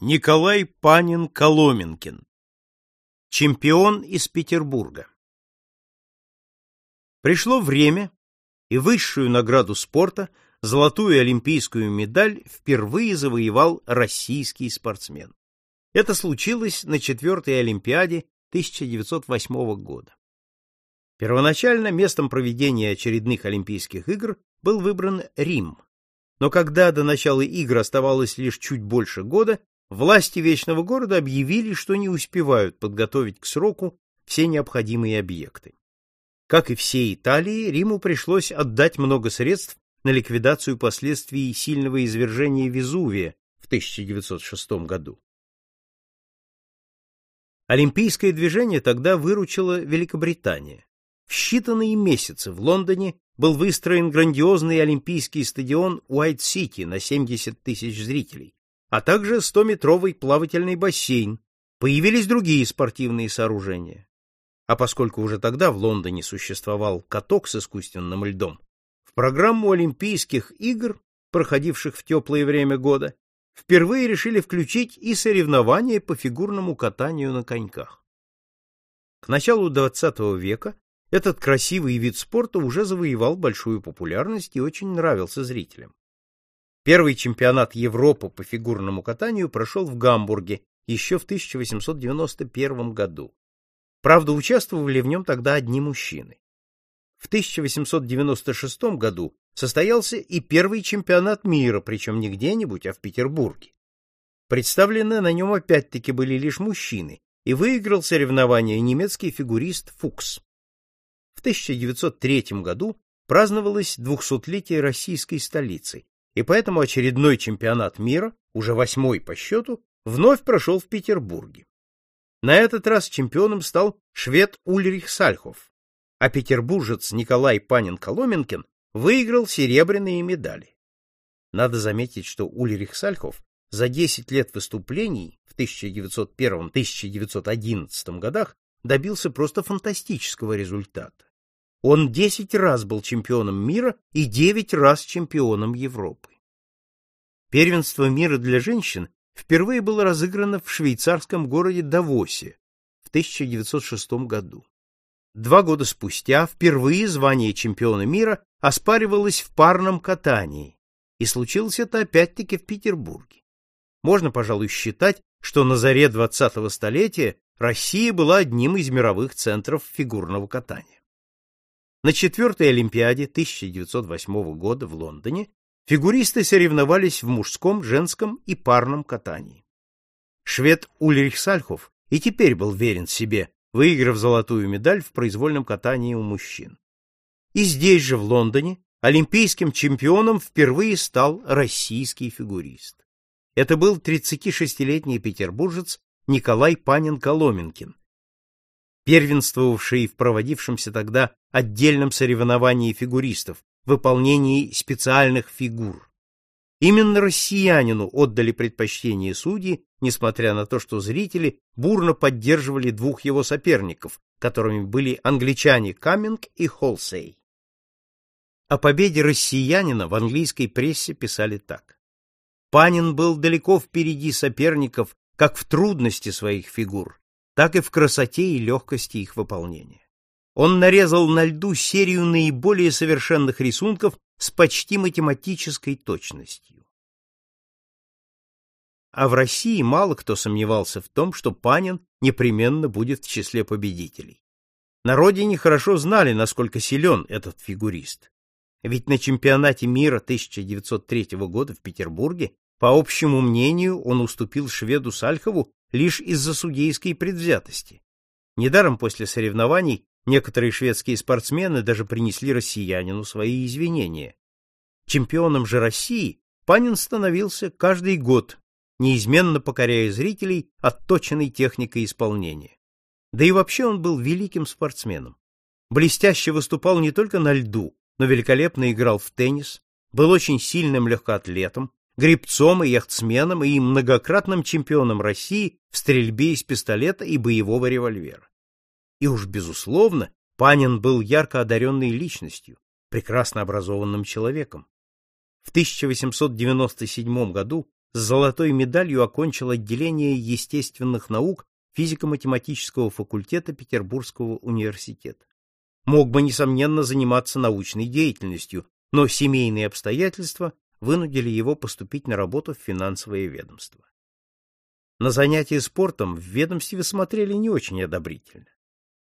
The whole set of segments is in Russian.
Николай Панин Коломенкин. Чемпион из Петербурга. Пришло время, и высшую награду спорта, золотую олимпийскую медаль, впервые завоевал российский спортсмен. Это случилось на четвертой Олимпиаде 1908 года. Первоначально местом проведения очередных Олимпийских игр был выбран Рим. Но когда до начала игр оставалось лишь чуть больше года, Власти Вечного города объявили, что не успевают подготовить к сроку все необходимые объекты. Как и всей Италии, Риму пришлось отдать много средств на ликвидацию последствий сильного извержения Везувия в 1906 году. Олимпийское движение тогда выручила Великобритания. В считанные месяцы в Лондоне был выстроен грандиозный олимпийский стадион Уайт-Сити на 70 тысяч зрителей, а также 100-метровый плавательный бассейн, появились другие спортивные сооружения. А поскольку уже тогда в Лондоне существовал каток с искусственным льдом, в программу Олимпийских игр, проходивших в теплое время года, впервые решили включить и соревнования по фигурному катанию на коньках. К началу XX века этот красивый вид спорта уже завоевал большую популярность и очень нравился зрителям. Первый чемпионат Европы по фигурному катанию прошел в Гамбурге еще в 1891 году. Правда, участвовали в нем тогда одни мужчины. В 1896 году состоялся и первый чемпионат мира, причем не где-нибудь, а в Петербурге. Представлены на нем опять-таки были лишь мужчины, и выиграл соревнование немецкий фигурист Фукс. В 1903 году праздновалось двухсотлетие российской столицы, и поэтому очередной чемпионат мира, уже восьмой по счету, вновь прошел в Петербурге. На этот раз чемпионом стал швед Ульрих Сальхов, а петербуржец Николай Панин-Коломенкин выиграл серебряные медали. Надо заметить, что Ульрих Сальхов за 10 лет выступлений в 1901-1911 годах добился просто фантастического результата. Он 10 раз был чемпионом мира и 9 раз чемпионом Европы. Первенство мира для женщин впервые было разыграно в швейцарском городе Давосе в 1906 году. Два года спустя впервые звание чемпиона мира оспаривалось в парном катании, и случилось это опять-таки в Петербурге. Можно, пожалуй, считать, что на заре 20-го столетия Россия была одним из мировых центров фигурного катания. На четвертой Олимпиаде 1908 года в Лондоне фигуристы соревновались в мужском, женском и парном катании. Швед Ульрих Сальхов и теперь был верен себе, выиграв золотую медаль в произвольном катании у мужчин. И здесь же, в Лондоне, олимпийским чемпионом впервые стал российский фигурист. Это был 36-летний петербуржец Николай Панин-Коломенкин, первенствовавший в проводившемся тогда отдельном соревновании фигуристов, выполнении специальных фигур. Именно россиянину отдали предпочтение судьи, несмотря на то, что зрители бурно поддерживали двух его соперников, которыми были англичане Каминг и Холсей. О победе россиянина в английской прессе писали так. Панин был далеко впереди соперников как в трудности своих фигур, так и в красоте и легкости их выполнения. Он нарезал на льду серию наиболее совершенных рисунков с почти математической точностью. А в России мало кто сомневался в том, что Панин непременно будет в числе победителей. На родине хорошо знали, насколько силен этот фигурист. Ведь на чемпионате мира 1903 года в Петербурге, по общему мнению, он уступил шведу Сальхову лишь из-за судейской предвзятости. Недаром после соревнований некоторые шведские спортсмены даже принесли россиянину свои извинения. Чемпионом же России Панин становился каждый год, неизменно покоряя зрителей отточенной техникой исполнения. Да и вообще он был великим спортсменом. Блестяще выступал не только на льду, но великолепно играл в теннис, был очень сильным легкоатлетом, гребцом и яхтсменом и многократным чемпионом России в стрельбе из пистолета и боевого револьвера. И уж безусловно, Панин был ярко одаренной личностью, прекрасно образованным человеком. В 1897 году с золотой медалью окончил отделение естественных наук физико-математического факультета Петербургского университета. Мог бы, несомненно, заниматься научной деятельностью, но семейные обстоятельства вынудили его поступить на работу в финансовое ведомство. На занятия спортом в ведомстве смотрели не очень одобрительно.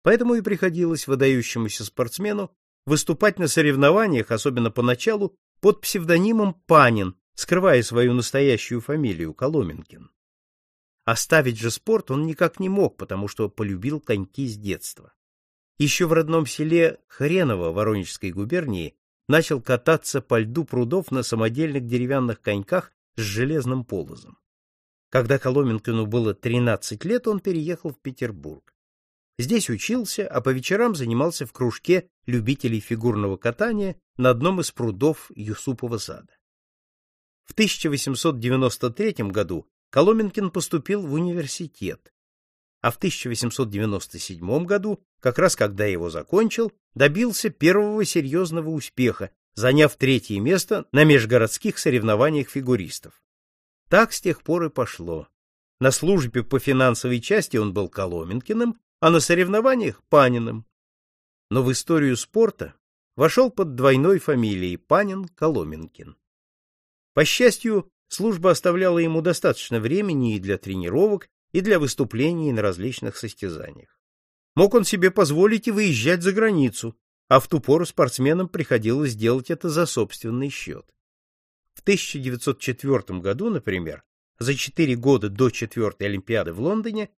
Поэтому и приходилось выдающемуся спортсмену выступать на соревнованиях, особенно поначалу, под псевдонимом Панин, скрывая свою настоящую фамилию Коломенкин. Оставить же спорт он никак не мог, потому что полюбил коньки с детства. Еще в родном селе Хреново Воронежской губернии начал кататься по льду прудов на самодельных деревянных коньках с железным полозом. Когда Коломенкину было 13 лет, он переехал в Петербург. Здесь учился, а по вечерам занимался в кружке любителей фигурного катания на одном из прудов Юсупова сада. В 1893 году Коломенкин поступил в университет, а в 1897 году, как раз когда его закончил, добился первого серьезного успеха, заняв третье место на межгородских соревнованиях фигуристов. Так с тех пор и пошло. На службе по финансовой части он был Коломенкиным, а на соревнованиях — Паниным. Но в историю спорта вошел под двойной фамилией Панин-Коломенкин. По счастью, служба оставляла ему достаточно времени и для тренировок, и для выступлений на различных состязаниях. Мог он себе позволить и выезжать за границу, а в ту пору спортсменам приходилось делать это за собственный счет. В 1904 году, например, за четыре года до четвертой Олимпиады в Лондоне,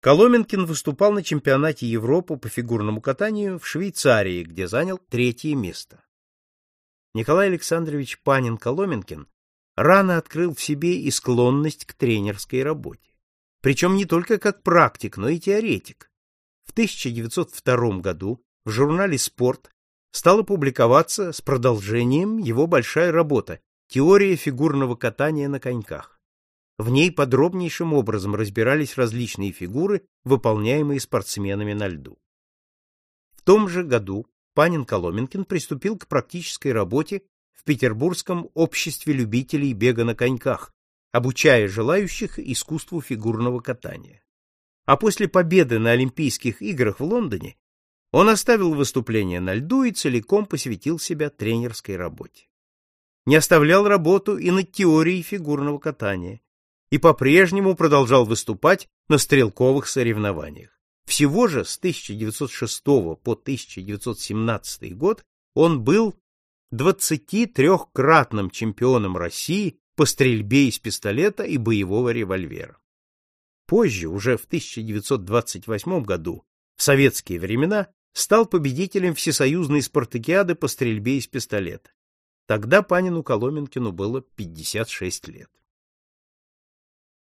Коломенкин выступал на чемпионате Европы по фигурному катанию в Швейцарии, где занял третье место. Николай Александрович Панин-Коломенкин рано открыл в себе и склонность к тренерской работе. Причем не только как практик, но и теоретик. В 1902 году в журнале «Спорт» стала публиковаться с продолжением его большая работа «Теория фигурного катания на коньках». В ней подробнейшим образом разбирались различные фигуры, выполняемые спортсменами на льду. В том же году Панин Коломенкин приступил к практической работе в Петербургском обществе любителей бега на коньках, обучая желающих искусству фигурного катания. А после победы на Олимпийских играх в Лондоне он оставил выступление на льду и целиком посвятил себя тренерской работе. Не оставлял работу и над теорией фигурного катания и по-прежнему продолжал выступать на стрелковых соревнованиях. Всего же с 1906 по 1917 год он был 23-кратным чемпионом России по стрельбе из пистолета и боевого револьвера. Позже, уже в 1928 году, в советские времена, стал победителем Всесоюзной спартакиады по стрельбе из пистолета. Тогда Панину Коломенкину было 56 лет.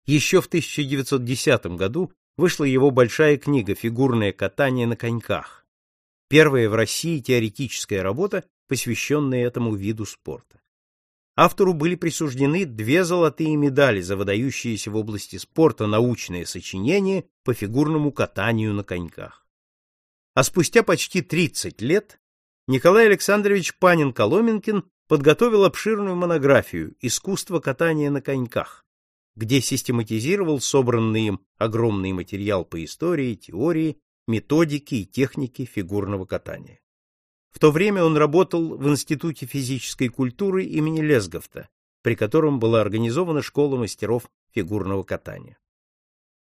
Еще в 1910 году вышла его большая книга «Фигурное катание на коньках», первая в России теоретическая работа, посвященная этому виду спорта. Автору были присуждены две золотые медали за выдающиеся в области спорта научные сочинения по фигурному катанию на коньках. А спустя почти 30 лет Николай Александрович Панин-Коломенкин подготовил обширную монографию «Искусство катания на коньках», где систематизировал собранный им огромный материал по истории, теории, методике и технике фигурного катания. В то время он работал в Институте физической культуры имени Лесговта, при котором была организована школа мастеров фигурного катания.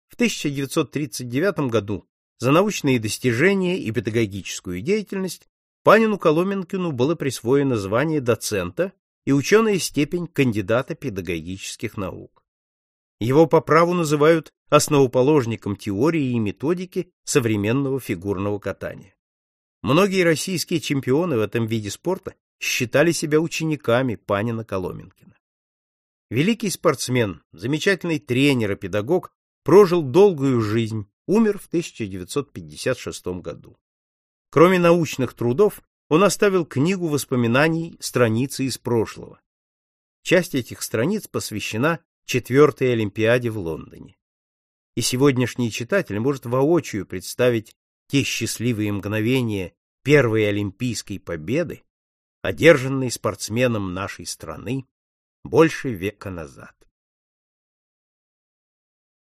В 1939 году за научные достижения и педагогическую деятельность Панину Коломенкину было присвоено звание доцента и ученая степень кандидата педагогических наук. Его по праву называют основоположником теории и методики современного фигурного катания. Многие российские чемпионы в этом виде спорта считали себя учениками Панина Коломенкина. Великий спортсмен, замечательный тренер и педагог прожил долгую жизнь, умер в 1956 году. Кроме научных трудов, он оставил книгу воспоминаний «Страницы из прошлого». Часть этих страниц посвящена четвертой Олимпиаде в Лондоне. И сегодняшний читатель может воочию представить те счастливые мгновения первой олимпийской победы, одержанной спортсменом нашей страны больше века назад.